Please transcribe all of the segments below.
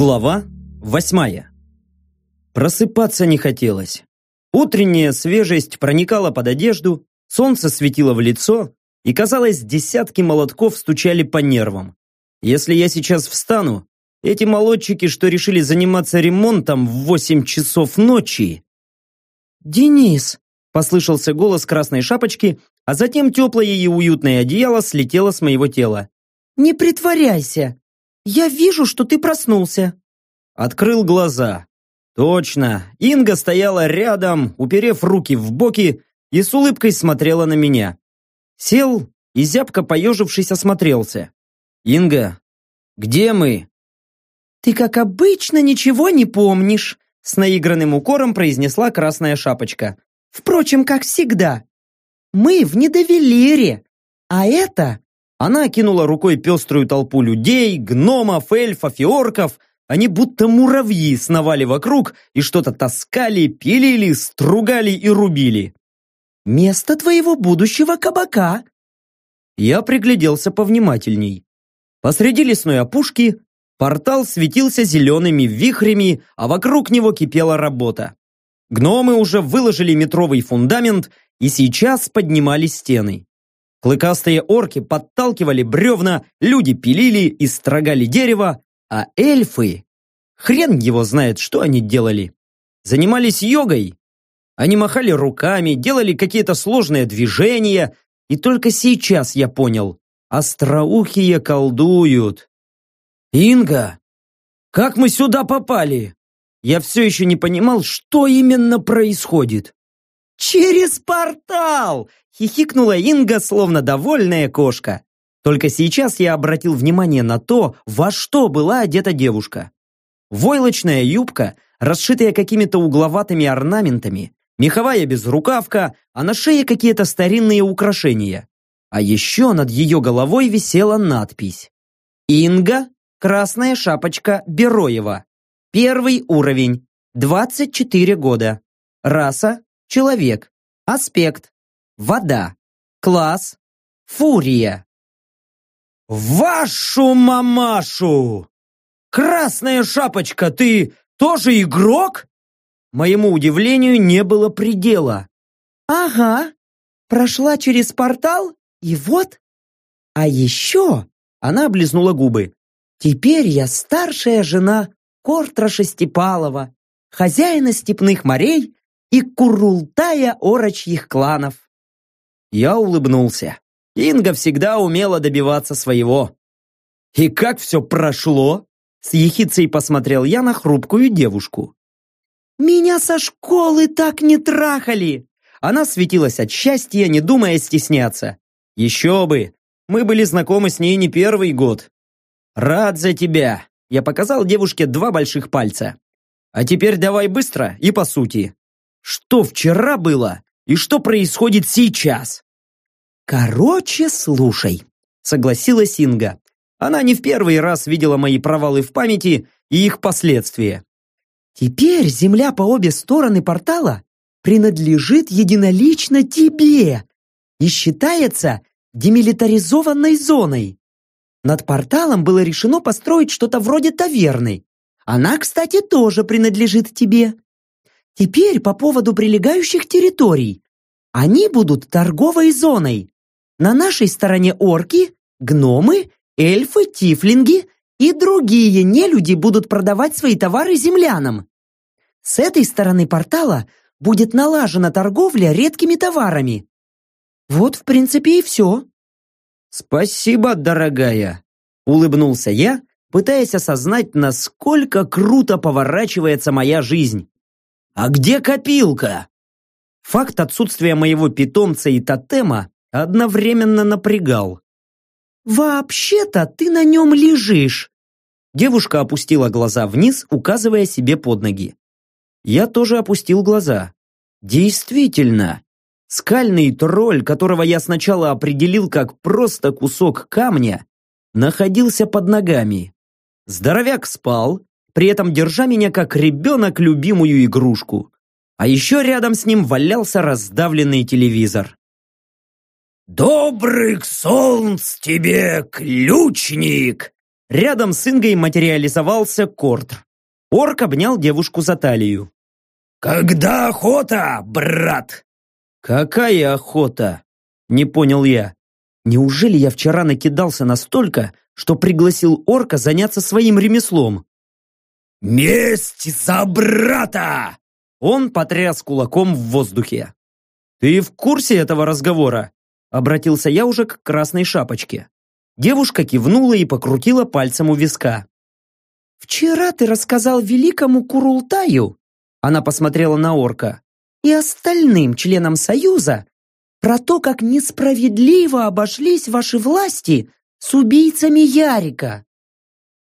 Глава восьмая. Просыпаться не хотелось. Утренняя свежесть проникала под одежду, солнце светило в лицо, и, казалось, десятки молотков стучали по нервам. Если я сейчас встану, эти молодчики, что решили заниматься ремонтом в восемь часов ночи... «Денис!» – послышался голос красной шапочки, а затем теплое и уютное одеяло слетело с моего тела. «Не притворяйся! Я вижу, что ты проснулся!» Открыл глаза. Точно, Инга стояла рядом, уперев руки в боки и с улыбкой смотрела на меня. Сел и зябко поежившись осмотрелся. «Инга, где мы?» «Ты, как обычно, ничего не помнишь», с наигранным укором произнесла красная шапочка. «Впрочем, как всегда. Мы в Недовелире, а это...» Она окинула рукой пеструю толпу людей, гномов, эльфов и орков. Они будто муравьи сновали вокруг и что-то таскали, пилили, стругали и рубили. «Место твоего будущего кабака!» Я пригляделся повнимательней. Посреди лесной опушки Портал светился зелеными вихрями, а вокруг него кипела работа. Гномы уже выложили метровый фундамент и сейчас поднимали стены. Клыкастые орки подталкивали бревна, люди пилили и строгали дерево, а эльфы... Хрен его знает, что они делали. Занимались йогой. Они махали руками, делали какие-то сложные движения, и только сейчас я понял, остроухие колдуют. «Инга, как мы сюда попали?» Я все еще не понимал, что именно происходит. «Через портал!» — хихикнула Инга, словно довольная кошка. Только сейчас я обратил внимание на то, во что была одета девушка. Войлочная юбка, расшитая какими-то угловатыми орнаментами, меховая безрукавка, а на шее какие-то старинные украшения. А еще над ее головой висела надпись «Инга Красная шапочка Бероева. Первый уровень. 24 года. Раса – человек. Аспект – вода. Класс – фурия. «Вашу мамашу! Красная шапочка, ты тоже игрок?» Моему удивлению не было предела. «Ага, прошла через портал, и вот...» «А еще...» Она облизнула губы. Теперь я старшая жена Кортраша Степалова, хозяина степных морей и курултая орочьих кланов. Я улыбнулся. Инга всегда умела добиваться своего. «И как все прошло?» С ехицей посмотрел я на хрупкую девушку. «Меня со школы так не трахали!» Она светилась от счастья, не думая стесняться. «Еще бы! Мы были знакомы с ней не первый год. «Рад за тебя!» Я показал девушке два больших пальца. «А теперь давай быстро и по сути. Что вчера было и что происходит сейчас?» «Короче, слушай», — согласилась Инга. Она не в первый раз видела мои провалы в памяти и их последствия. «Теперь земля по обе стороны портала принадлежит единолично тебе и считается демилитаризованной зоной. Над порталом было решено построить что-то вроде таверны. Она, кстати, тоже принадлежит тебе. Теперь по поводу прилегающих территорий. Они будут торговой зоной. На нашей стороне орки, гномы, эльфы, тифлинги и другие нелюди будут продавать свои товары землянам. С этой стороны портала будет налажена торговля редкими товарами. Вот, в принципе, и все. «Спасибо, дорогая!» – улыбнулся я, пытаясь осознать, насколько круто поворачивается моя жизнь. «А где копилка?» Факт отсутствия моего питомца и тотема одновременно напрягал. «Вообще-то ты на нем лежишь!» Девушка опустила глаза вниз, указывая себе под ноги. Я тоже опустил глаза. «Действительно, Скальный тролль, которого я сначала определил как просто кусок камня, находился под ногами. Здоровяк спал, при этом держа меня как ребенок любимую игрушку. А еще рядом с ним валялся раздавленный телевизор. «Добрых солнц тебе, ключник!» Рядом с Ингой материализовался Корт. Орк обнял девушку за талию. «Когда охота, брат?» «Какая охота?» Не понял я. Неужели я вчера накидался настолько, что пригласил орка заняться своим ремеслом? «Месть за брата!» Он потряс кулаком в воздухе. «Ты в курсе этого разговора?» Обратился я уже к красной шапочке. Девушка кивнула и покрутила пальцем у виска. «Вчера ты рассказал великому Курултаю, она посмотрела на орка, и остальным членам Союза про то, как несправедливо обошлись ваши власти с убийцами Ярика.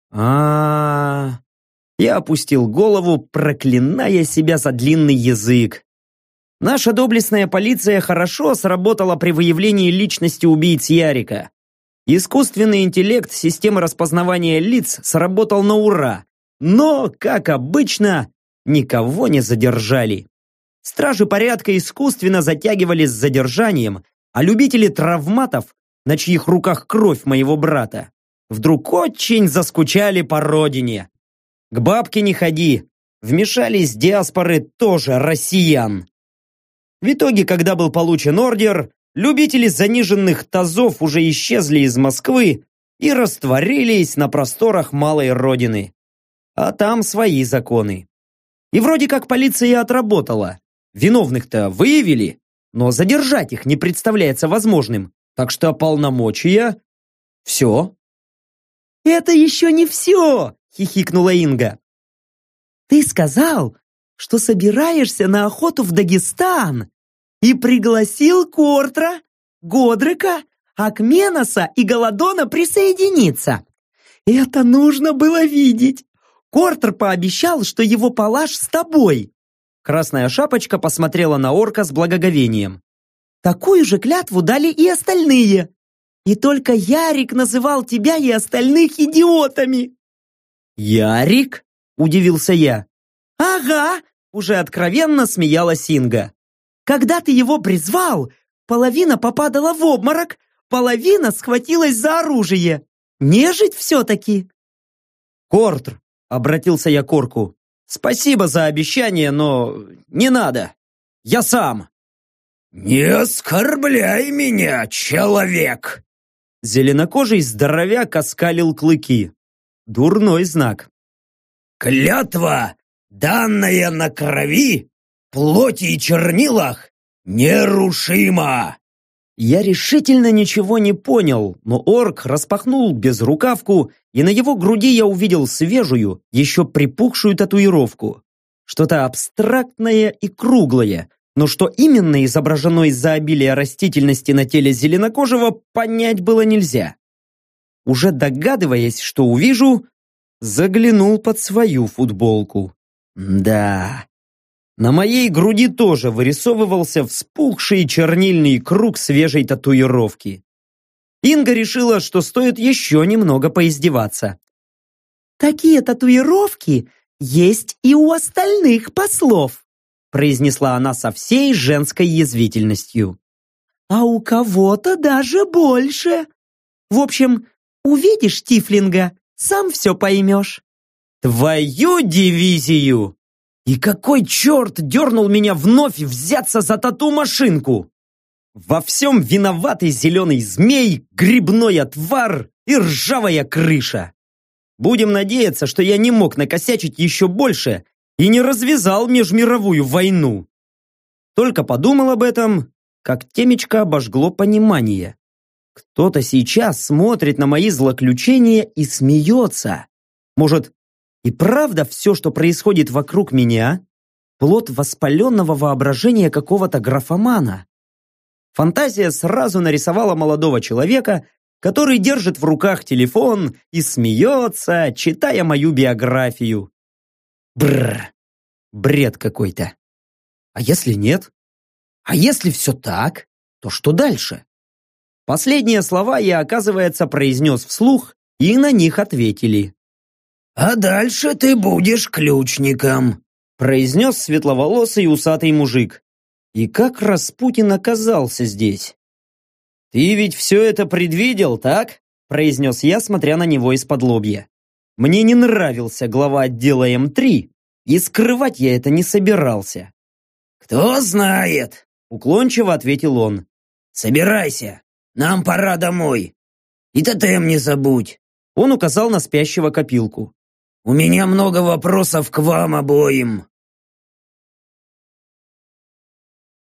А, -а, а Я опустил голову, проклиная себя за длинный язык. Наша доблестная полиция хорошо сработала при выявлении личности убийц Ярика. Искусственный интеллект системы распознавания лиц сработал на ура. Но, как обычно, никого не задержали. Стражи порядка искусственно затягивали с задержанием, а любители травматов, на чьих руках кровь моего брата, вдруг очень заскучали по родине. К бабке не ходи, вмешались диаспоры тоже россиян. В итоге, когда был получен ордер, любители заниженных тазов уже исчезли из Москвы и растворились на просторах малой родины. А там свои законы. И вроде как полиция отработала. Виновных-то выявили, но задержать их не представляется возможным. Так что полномочия... Все. «Это еще не все!» — хихикнула Инга. «Ты сказал, что собираешься на охоту в Дагестан и пригласил Кортра, Годрика, Акменоса и Голодона присоединиться. Это нужно было видеть. Кортер пообещал, что его палаш с тобой. Красная шапочка посмотрела на орка с благоговением. Такую же клятву дали и остальные. И только Ярик называл тебя и остальных идиотами. Ярик? Удивился я. Ага, уже откровенно смеялась Инга. Когда ты его призвал, половина попадала в обморок, половина схватилась за оружие. Нежить все-таки. Кортр, обратился я к орку. Спасибо за обещание, но не надо. Я сам. Не оскорбляй меня, человек. Зеленокожий здоровяк оскалил клыки. Дурной знак. Клятва, данная на крови, плоти и чернилах, нерушима. Я решительно ничего не понял, но орк распахнул безрукавку, и на его груди я увидел свежую, еще припухшую татуировку. Что-то абстрактное и круглое, но что именно изображено из-за обилия растительности на теле зеленокожего, понять было нельзя. Уже догадываясь, что увижу, заглянул под свою футболку. Да, на моей груди тоже вырисовывался вспухший чернильный круг свежей татуировки. Инга решила, что стоит еще немного поиздеваться. «Такие татуировки есть и у остальных послов», произнесла она со всей женской язвительностью. «А у кого-то даже больше. В общем, увидишь Тифлинга, сам все поймешь». «Твою дивизию!» И какой черт дернул меня вновь взяться за тату-машинку? Во всем виноватый зеленый змей, грибной отвар и ржавая крыша. Будем надеяться, что я не мог накосячить еще больше и не развязал межмировую войну. Только подумал об этом, как темечко обожгло понимание. Кто-то сейчас смотрит на мои злоключения и смеется. Может, и правда все, что происходит вокруг меня, плод воспаленного воображения какого-то графомана. Фантазия сразу нарисовала молодого человека, который держит в руках телефон и смеется, читая мою биографию. Бррр, бред какой-то. А если нет? А если все так, то что дальше? Последние слова я, оказывается, произнес вслух, и на них ответили. «А дальше ты будешь ключником», произнес светловолосый усатый мужик. И как Распутин оказался здесь? Ты ведь все это предвидел, так? произнес я, смотря на него из-под лобья. Мне не нравился глава отдела М3, и скрывать я это не собирался. «Кто знает», — уклончиво ответил он. «Собирайся, нам пора домой. И тотем не забудь». Он указал на спящего копилку. «У меня много вопросов к вам обоим».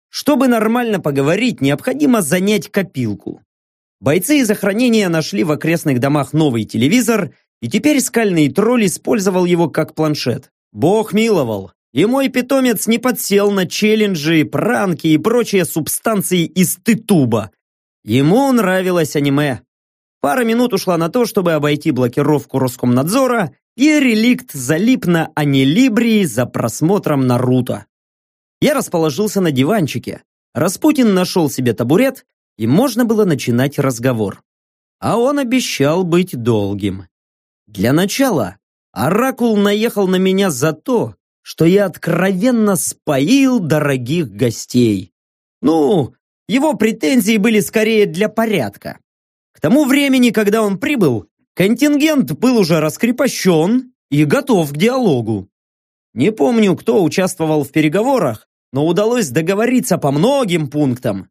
Чтобы нормально поговорить, необходимо занять копилку. Бойцы из охранения нашли в окрестных домах новый телевизор, и теперь скальный тролль использовал его как планшет. Бог миловал. И мой питомец не подсел на челленджи, пранки и прочие субстанции из тытуба. Ему нравилось аниме. Пара минут ушла на то, чтобы обойти блокировку Роскомнадзора, и реликт залип на Анилибрии за просмотром Наруто. Я расположился на диванчике. Распутин нашел себе табурет, и можно было начинать разговор. А он обещал быть долгим. Для начала Оракул наехал на меня за то, что я откровенно споил дорогих гостей. Ну, его претензии были скорее для порядка. К тому времени, когда он прибыл, контингент был уже раскрепощен и готов к диалогу. Не помню, кто участвовал в переговорах, но удалось договориться по многим пунктам.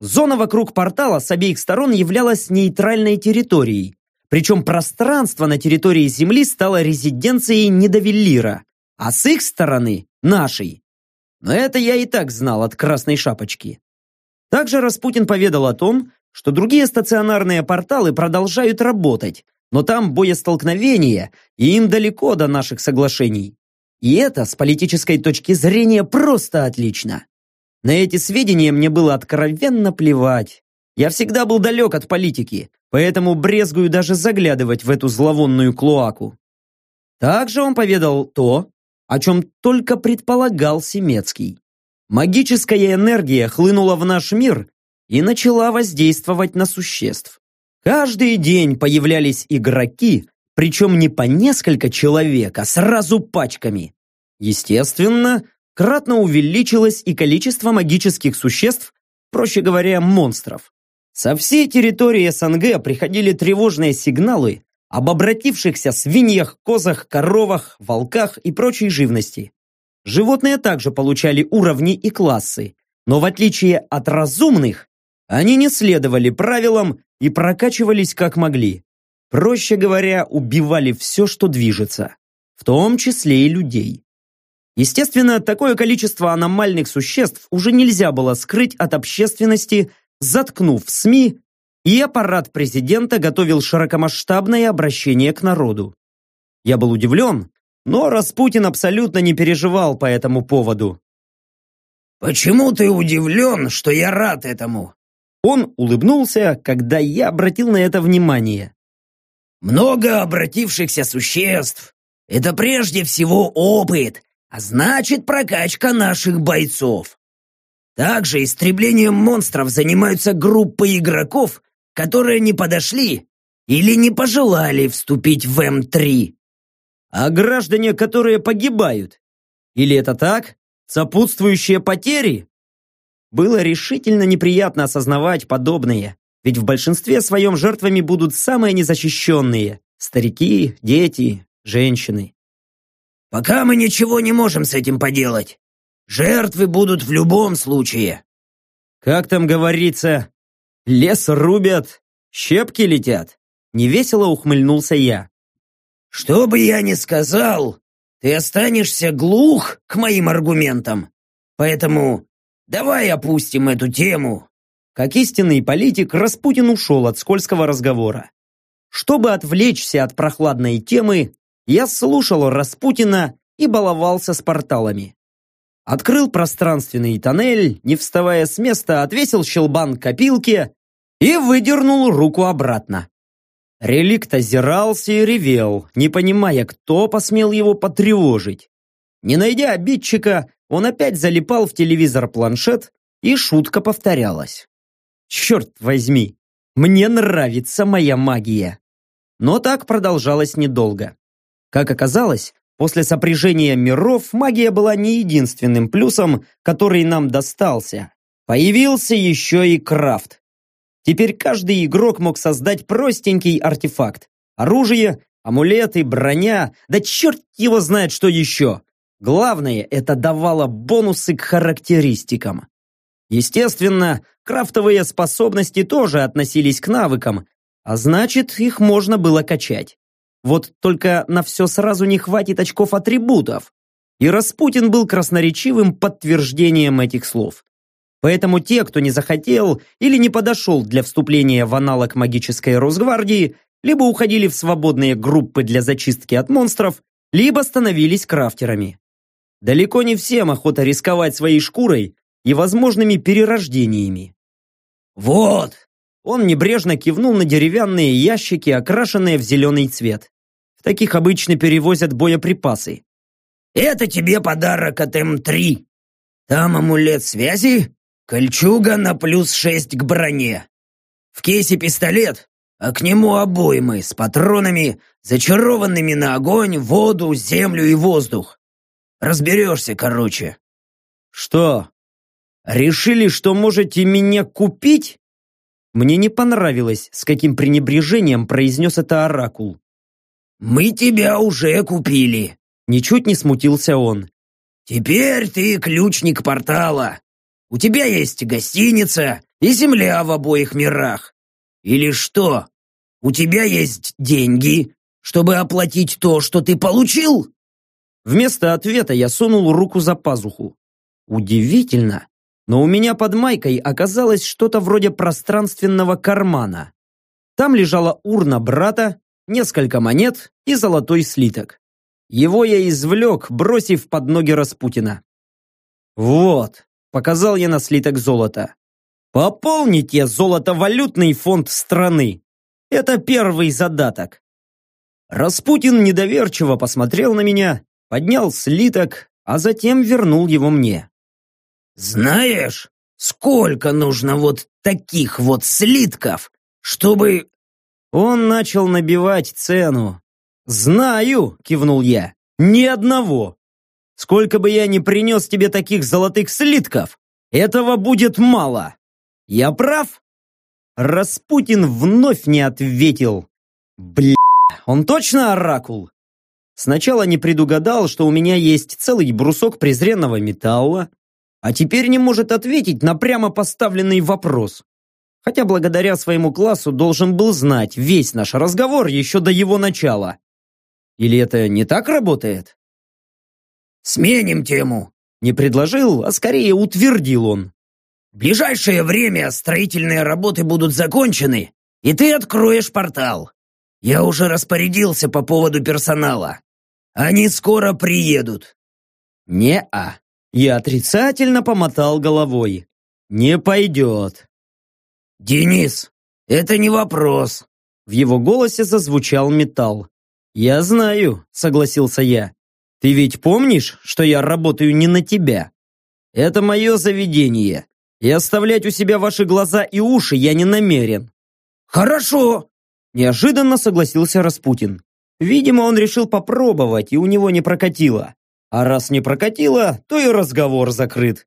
Зона вокруг портала с обеих сторон являлась нейтральной территорией, причем пространство на территории Земли стало резиденцией Недовеллира, а с их стороны – нашей. Но это я и так знал от Красной Шапочки. Также Распутин поведал о том, что другие стационарные порталы продолжают работать, но там боестолкновения, и им далеко до наших соглашений. И это, с политической точки зрения, просто отлично. На эти сведения мне было откровенно плевать. Я всегда был далек от политики, поэтому брезгую даже заглядывать в эту зловонную клоаку. Также он поведал то, о чем только предполагал Семецкий. Магическая энергия хлынула в наш мир и начала воздействовать на существ. Каждый день появлялись игроки, причем не по несколько человек, а сразу пачками. Естественно, кратно увеличилось и количество магических существ, проще говоря, монстров. Со всей территории СНГ приходили тревожные сигналы об обратившихся свиньях, козах, коровах, волках и прочей живности. Животные также получали уровни и классы, но в отличие от разумных, они не следовали правилам и прокачивались как могли. Проще говоря, убивали все, что движется, в том числе и людей. Естественно, такое количество аномальных существ уже нельзя было скрыть от общественности, заткнув СМИ, и аппарат президента готовил широкомасштабное обращение к народу. Я был удивлен, но Распутин абсолютно не переживал по этому поводу. «Почему ты удивлен, что я рад этому?» Он улыбнулся, когда я обратил на это внимание. «Много обратившихся существ. Это прежде всего опыт, а значит прокачка наших бойцов. Также истреблением монстров занимаются группы игроков, которые не подошли или не пожелали вступить в М3. А граждане, которые погибают? Или это так? Сопутствующие потери? Было решительно неприятно осознавать подобное, ведь в большинстве своем жертвами будут самые незащищенные – старики, дети, женщины. Пока мы ничего не можем с этим поделать. Жертвы будут в любом случае. Как там говорится, лес рубят, щепки летят. Невесело ухмыльнулся я. Что бы я ни сказал, ты останешься глух к моим аргументам. Поэтому давай опустим эту тему. Как истинный политик, Распутин ушел от скользкого разговора. Чтобы отвлечься от прохладной темы, я слушал Распутина и баловался с порталами. Открыл пространственный тоннель, не вставая с места, отвесил щелбан к копилке и выдернул руку обратно. Реликт озирался и ревел, не понимая, кто посмел его потревожить. Не найдя обидчика, он опять залипал в телевизор-планшет, и шутка повторялась. «Черт возьми, мне нравится моя магия!» Но так продолжалось недолго. Как оказалось, после сопряжения миров магия была не единственным плюсом, который нам достался. Появился еще и крафт. Теперь каждый игрок мог создать простенький артефакт. Оружие, амулеты, броня, да черт его знает что еще. Главное, это давало бонусы к характеристикам. Естественно, крафтовые способности тоже относились к навыкам, а значит, их можно было качать. Вот только на все сразу не хватит очков атрибутов. И Распутин был красноречивым подтверждением этих слов. Поэтому те, кто не захотел или не подошел для вступления в аналог магической Росгвардии, либо уходили в свободные группы для зачистки от монстров, либо становились крафтерами. Далеко не всем охота рисковать своей шкурой и возможными перерождениями. «Вот!» Он небрежно кивнул на деревянные ящики, окрашенные в зеленый цвет. В таких обычно перевозят боеприпасы. «Это тебе подарок от М3. Там амулет связи, кольчуга на плюс шесть к броне. В кейсе пистолет, а к нему обоймы с патронами, зачарованными на огонь, воду, землю и воздух. Разберешься, короче». «Что, решили, что можете меня купить?» Мне не понравилось, с каким пренебрежением произнес это оракул. «Мы тебя уже купили», — ничуть не смутился он. «Теперь ты ключник портала. У тебя есть гостиница и земля в обоих мирах. Или что? У тебя есть деньги, чтобы оплатить то, что ты получил?» Вместо ответа я сунул руку за пазуху. Удивительно, но у меня под майкой оказалось что-то вроде пространственного кармана. Там лежала урна брата, несколько монет и золотой слиток. Его я извлек, бросив под ноги Распутина. «Вот», — показал я на слиток золота. «Пополните золотовалютный фонд страны. Это первый задаток». Распутин недоверчиво посмотрел на меня, поднял слиток, а затем вернул его мне. «Знаешь, сколько нужно вот таких вот слитков, чтобы...» Он начал набивать цену. «Знаю!» — кивнул я. «Ни одного! Сколько бы я ни принес тебе таких золотых слитков, этого будет мало! Я прав?» Распутин вновь не ответил. Бля, он точно оракул? Сначала не предугадал, что у меня есть целый брусок презренного металла, а теперь не может ответить на прямо поставленный вопрос. Хотя благодаря своему классу должен был знать весь наш разговор еще до его начала. Или это не так работает? «Сменим тему», — не предложил, а скорее утвердил он. «В ближайшее время строительные работы будут закончены, и ты откроешь портал. Я уже распорядился по поводу персонала. Они скоро приедут». «Не-а», я отрицательно помотал головой. «Не пойдет». «Денис, это не вопрос». В его голосе зазвучал металл. «Я знаю», — согласился я. «Ты ведь помнишь, что я работаю не на тебя? Это мое заведение, и оставлять у себя ваши глаза и уши я не намерен». «Хорошо», — неожиданно согласился Распутин. Видимо, он решил попробовать, и у него не прокатило. А раз не прокатило, то и разговор закрыт.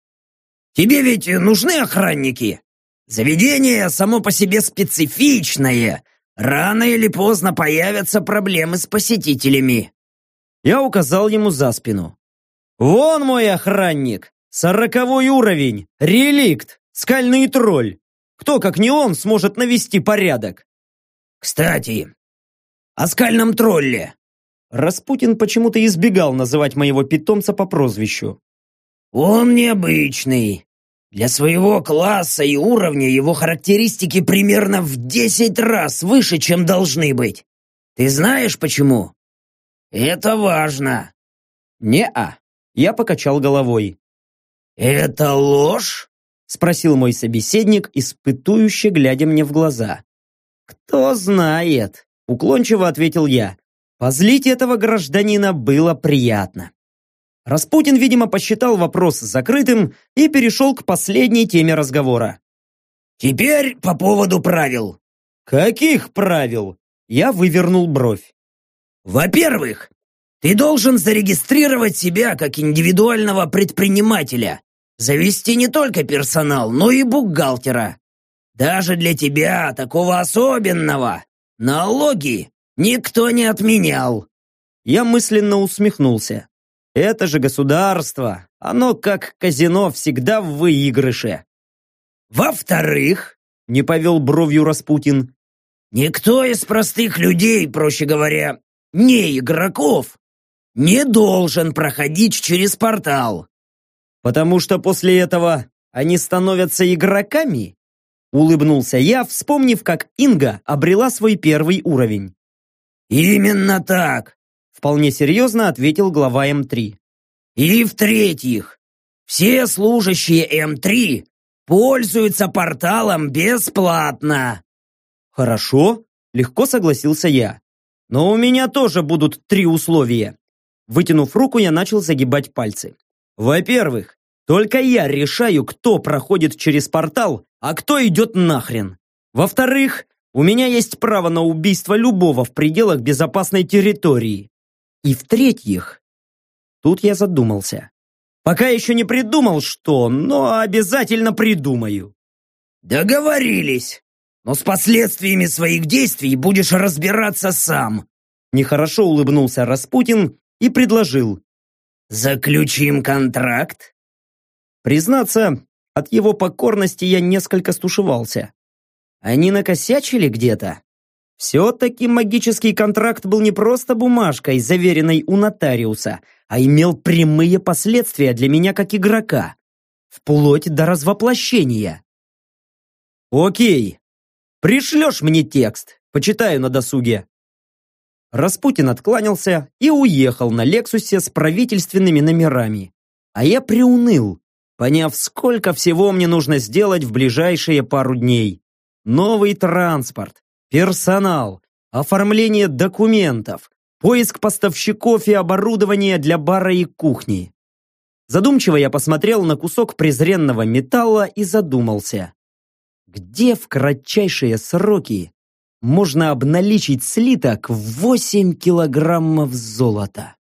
«Тебе ведь нужны охранники? Заведение само по себе специфичное. Рано или поздно появятся проблемы с посетителями». Я указал ему за спину. «Вон мой охранник! Сороковой уровень! Реликт! Скальный тролль! Кто, как не он, сможет навести порядок?» «Кстати, о скальном тролле. Распутин почему-то избегал называть моего питомца по прозвищу. «Он необычный. Для своего класса и уровня его характеристики примерно в десять раз выше, чем должны быть. Ты знаешь почему? Это важно». «Не-а», я покачал головой. «Это ложь?» спросил мой собеседник, испытующе глядя мне в глаза. «Кто знает», уклончиво ответил я. Позлить этого гражданина было приятно. Распутин, видимо, посчитал вопрос закрытым и перешел к последней теме разговора. «Теперь по поводу правил». «Каких правил?» Я вывернул бровь. «Во-первых, ты должен зарегистрировать себя как индивидуального предпринимателя, завести не только персонал, но и бухгалтера. Даже для тебя, такого особенного, налоги никто не отменял. Я мысленно усмехнулся. Это же государство, оно как казино всегда в выигрыше. Во-вторых, не повел бровью Распутин, никто из простых людей, проще говоря, не игроков, не должен проходить через портал. Потому что после этого они становятся игроками? Улыбнулся я, вспомнив, как Инга обрела свой первый уровень. «Именно так!» Вполне серьезно ответил глава М3. «И в-третьих, все служащие М3 пользуются порталом бесплатно!» «Хорошо», — легко согласился я. «Но у меня тоже будут три условия». Вытянув руку, я начал загибать пальцы. Во-первых, только я решаю, кто проходит через портал, а кто идет нахрен. Во-вторых, у меня есть право на убийство любого в пределах безопасной территории. И в-третьих, тут я задумался. Пока еще не придумал что, но обязательно придумаю. Договорились. Но с последствиями своих действий будешь разбираться сам. Нехорошо улыбнулся Распутин и предложил. Заключим контракт? Признаться, от его покорности я несколько стушевался. Они накосячили где-то? Все-таки магический контракт был не просто бумажкой, заверенной у нотариуса, а имел прямые последствия для меня как игрока. Вплоть до развоплощения. Окей. Пришлешь мне текст, почитаю на досуге. Распутин откланялся и уехал на Лексусе с правительственными номерами. А я приуныл, поняв, сколько всего мне нужно сделать в ближайшие пару дней. Новый транспорт, персонал, оформление документов, поиск поставщиков и оборудования для бара и кухни. Задумчиво я посмотрел на кусок презренного металла и задумался. Где в кратчайшие сроки можно обналичить слиток в 8 килограммов золота?